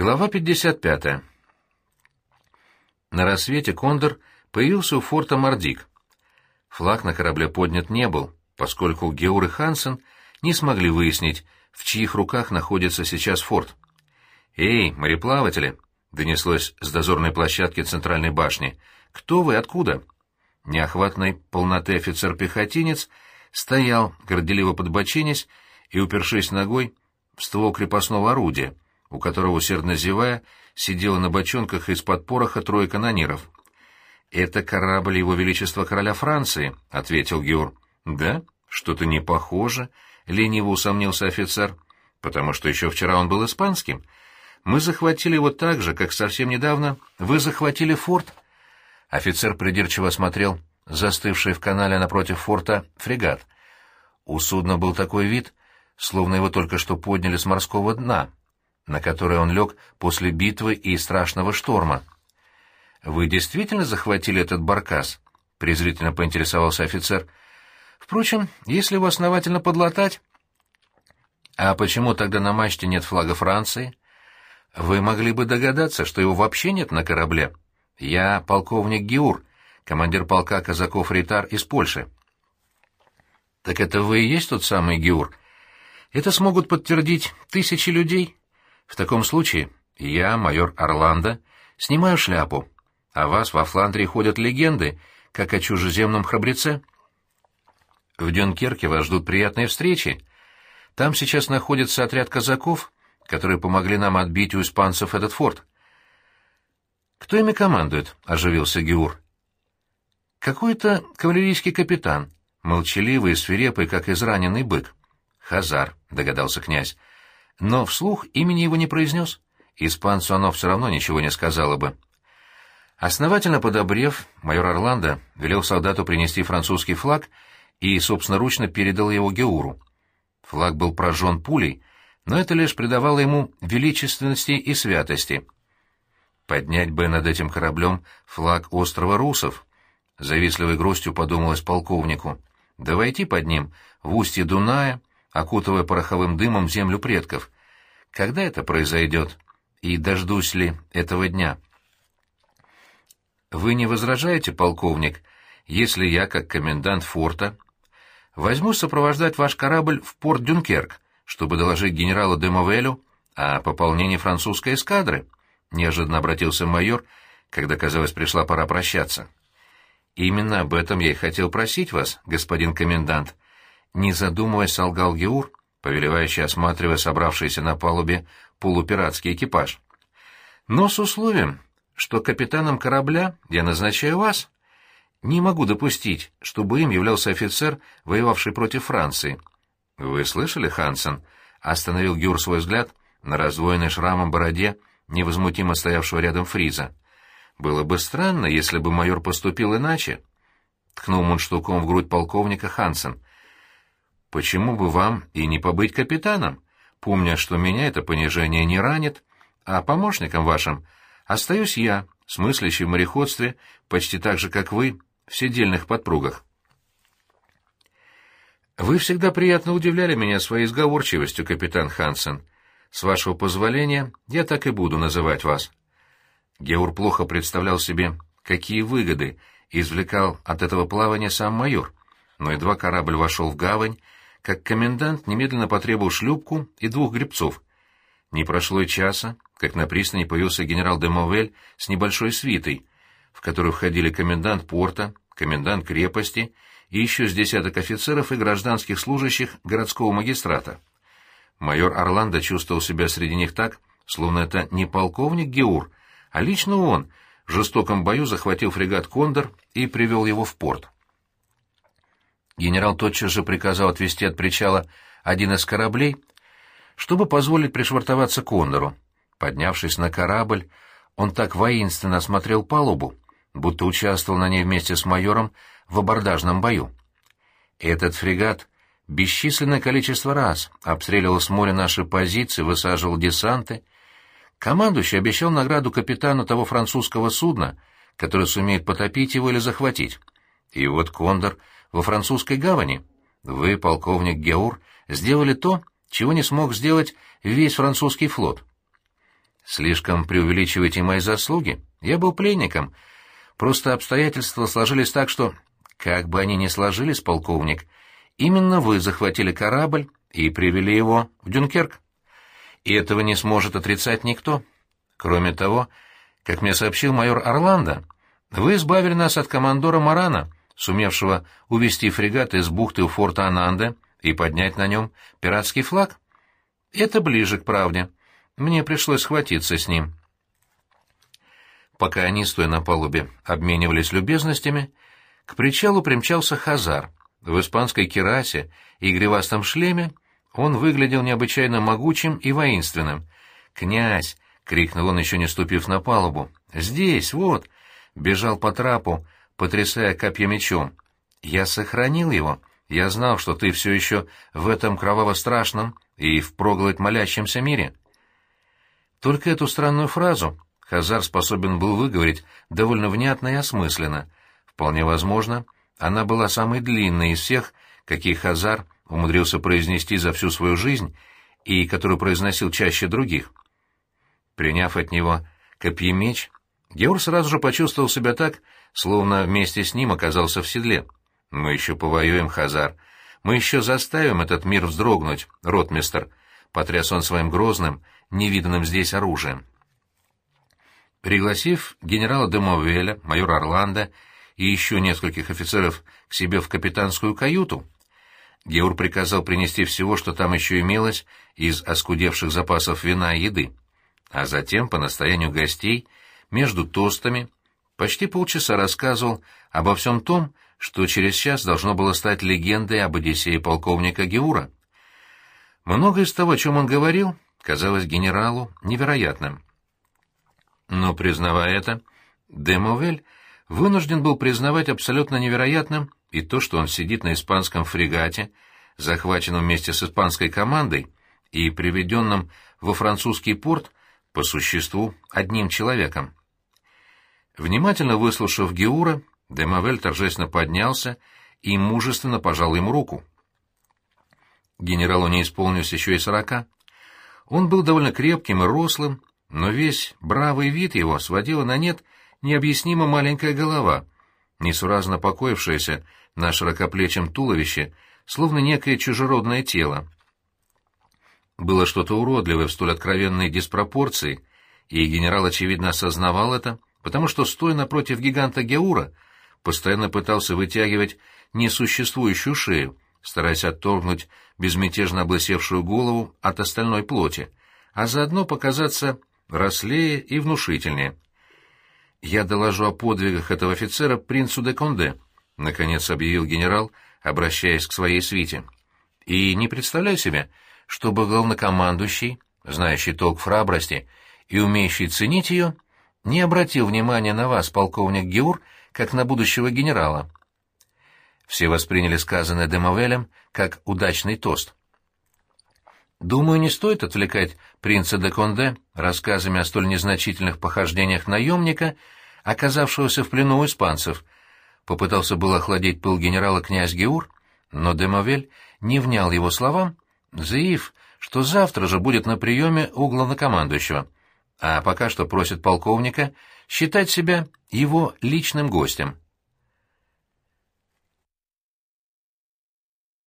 Глава 55. На рассвете Кондор появился у форта Мордик. Флаг на корабле поднят не был, поскольку Геур и Хансен не смогли выяснить, в чьих руках находится сейчас форт. «Эй, мореплаватели!» — донеслось с дозорной площадки центральной башни. «Кто вы? Откуда?» Неохватной полноты офицер-пехотинец стоял, горделиво подбоченясь и упершись ногой в ствол крепостного орудия — у которого, усердно зевая, сидела на бочонках из-под пороха трое канониров. «Это корабль Его Величества Короля Франции», — ответил Геор. «Да? Что-то не похоже», — лениво усомнился офицер, «потому что еще вчера он был испанским. Мы захватили его так же, как совсем недавно вы захватили форт». Офицер придирчиво смотрел застывший в канале напротив форта фрегат. У судна был такой вид, словно его только что подняли с морского дна на которой он лег после битвы и страшного шторма. «Вы действительно захватили этот баркас?» — презрительно поинтересовался офицер. «Впрочем, если его основательно подлатать...» «А почему тогда на мачте нет флага Франции?» «Вы могли бы догадаться, что его вообще нет на корабле. Я полковник Геур, командир полка казаков-ритар из Польши». «Так это вы и есть тот самый Геур?» «Это смогут подтвердить тысячи людей». В таком случае я, майор Орландо, снимаю шляпу. а вас во Фландрии ходят легенды, как о чужеземном храбреце. В Дюнкерке вас ждут приятные встречи. Там сейчас находится отряд казаков, которые помогли нам отбить у испанцев этот форт. «Кто ими командует?» — оживился Геур. «Какой-то кавалерийский капитан, молчаливый и свирепый, как израненный бык. Хазар», — догадался князь но вслух имени его не произнес. Испанцу оно все равно ничего не сказала бы. Основательно подобрев, майор Орландо велел солдату принести французский флаг и собственноручно передал его Геуру. Флаг был прожжен пулей, но это лишь придавало ему величественности и святости. Поднять бы над этим кораблем флаг острова Русов, завистливой грустью подумалось полковнику, да войти под ним в устье Дуная, окутывая пороховым дымом землю предков. Когда это произойдет? И дождусь ли этого дня? Вы не возражаете, полковник, если я, как комендант форта, возьму сопровождать ваш корабль в порт Дюнкерк, чтобы доложить генералу Демовелю о пополнении французской эскадры? Неожиданно обратился майор, когда, казалось, пришла пора прощаться. Именно об этом я и хотел просить вас, господин комендант, — не задумываясь, солгал Геур, повелевающий осматривая собравшийся на палубе полупиратский экипаж. «Но с условием, что капитаном корабля я назначаю вас. Не могу допустить, чтобы им являлся офицер, воевавший против Франции». «Вы слышали, Хансен?» — остановил Гюр свой взгляд на раздвоенной шрамом бороде, невозмутимо стоявшего рядом фриза. «Было бы странно, если бы майор поступил иначе», — ткнул мундштуком в грудь полковника Хансен. Почему бы вам и не побыть капитаном, помня, что меня это понижение не ранит, а помощником вашим остаюсь я, смыслящий в мореходстве, почти так же, как вы, в седельных подпругах. Вы всегда приятно удивляли меня своей сговорчивостью, капитан Хансен. С вашего позволения я так и буду называть вас. Геур плохо представлял себе, какие выгоды извлекал от этого плавания сам майор, но едва корабль вошел в гавань, как комендант немедленно потребовал шлюпку и двух гребцов. Не прошло и часа, как на пристани появился генерал де Мовель с небольшой свитой, в которую входили комендант порта, комендант крепости и еще с десяток офицеров и гражданских служащих городского магистрата. Майор Орландо чувствовал себя среди них так, словно это не полковник Геур, а лично он в жестоком бою захватил фрегат «Кондор» и привел его в порт. Генерал тотчас же приказал отвезти от причала один из кораблей, чтобы позволить пришвартоваться Кондору. Поднявшись на корабль, он так воинственно осмотрел палубу, будто участвовал на ней вместе с майором в абордажном бою. Этот фрегат бесчисленное количество раз обстреливал с моря наши позиции, высаживал десанты. Командующий обещал награду капитану того французского судна, который сумеет потопить его или захватить. И вот Кондор во французской гавани. Вы, полковник Геур, сделали то, чего не смог сделать весь французский флот. Слишком преувеличиваете мои заслуги. Я был пленником. Просто обстоятельства сложились так, что... Как бы они ни сложились, полковник, именно вы захватили корабль и привели его в Дюнкерк. И этого не сможет отрицать никто. Кроме того, как мне сообщил майор Орландо, вы избавили нас от командора Марана, сумевшего увести фрегат из бухты у форта Ананде и поднять на нем пиратский флаг. Это ближе к правде. Мне пришлось схватиться с ним. Пока они, стоя на палубе, обменивались любезностями, к причалу примчался Хазар. В испанской керасе и гривастом шлеме он выглядел необычайно могучим и воинственным. «Князь!» — крикнул он, еще не ступив на палубу. «Здесь, вот!» — бежал по трапу, потрясая копья мечом. «Я сохранил его. Я знал, что ты все еще в этом кроваво-страшном и в проглоть молящемся мире». Только эту странную фразу Хазар способен был выговорить довольно внятно и осмысленно. Вполне возможно, она была самой длинной из всех, какие Хазар умудрился произнести за всю свою жизнь и которую произносил чаще других. Приняв от него копьемеч, Геор сразу же почувствовал себя так, словно вместе с ним оказался в седле. «Мы еще повоюем, Хазар. Мы еще заставим этот мир вздрогнуть, ротмистер», — потряс он своим грозным, невиданным здесь оружием. Пригласив генерала Демовеля, майора Орландо и еще нескольких офицеров к себе в капитанскую каюту, Геур приказал принести всего, что там еще имелось, из оскудевших запасов вина и еды. А затем, по настоянию гостей, между тостами, почти полчаса рассказывал обо всем том, что через час должно было стать легендой об Одиссее полковника Геура. Многое из того, о чем он говорил, казалось генералу невероятным. Но, признавая это, Демовель вынужден был признавать абсолютно невероятным и то, что он сидит на испанском фрегате, захваченном вместе с испанской командой и приведенном во французский порт по существу одним человеком. Внимательно выслушав Геура, Демовель торжественно поднялся и мужественно пожал ему руку. Генералу не исполнилось еще и сорока. Он был довольно крепким и рослым, но весь бравый вид его сводила на нет необъяснимо маленькая голова, несуразно покоившаяся на широкоплечем туловище, словно некое чужеродное тело. Было что-то уродливое в столь откровенной диспропорции, и генерал, очевидно, осознавал это, потому что, стоя напротив гиганта Геура, постоянно пытался вытягивать несуществующую шею, стараясь отторгнуть безмятежно облысевшую голову от остальной плоти, а заодно показаться рослее и внушительнее. «Я доложу о подвигах этого офицера принцу де Конде», — наконец объявил генерал, обращаясь к своей свите. «И не представляю себе, чтобы главнокомандующий, знающий толк в храбрости и умеющий ценить ее, не обратил внимания на вас, полковник Геур, как на будущего генерала». Все восприняли сказанное Демовелем как удачный тост. Думаю, не стоит отвлекать принца де Конде рассказами о столь незначительных похождениях наемника, оказавшегося в плену у испанцев. Попытался был охладить пыл генерала князь Геур, но Демовель не внял его словам, заявив, что завтра же будет на приеме у главнокомандующего, а пока что просит полковника считать себя его личным гостем.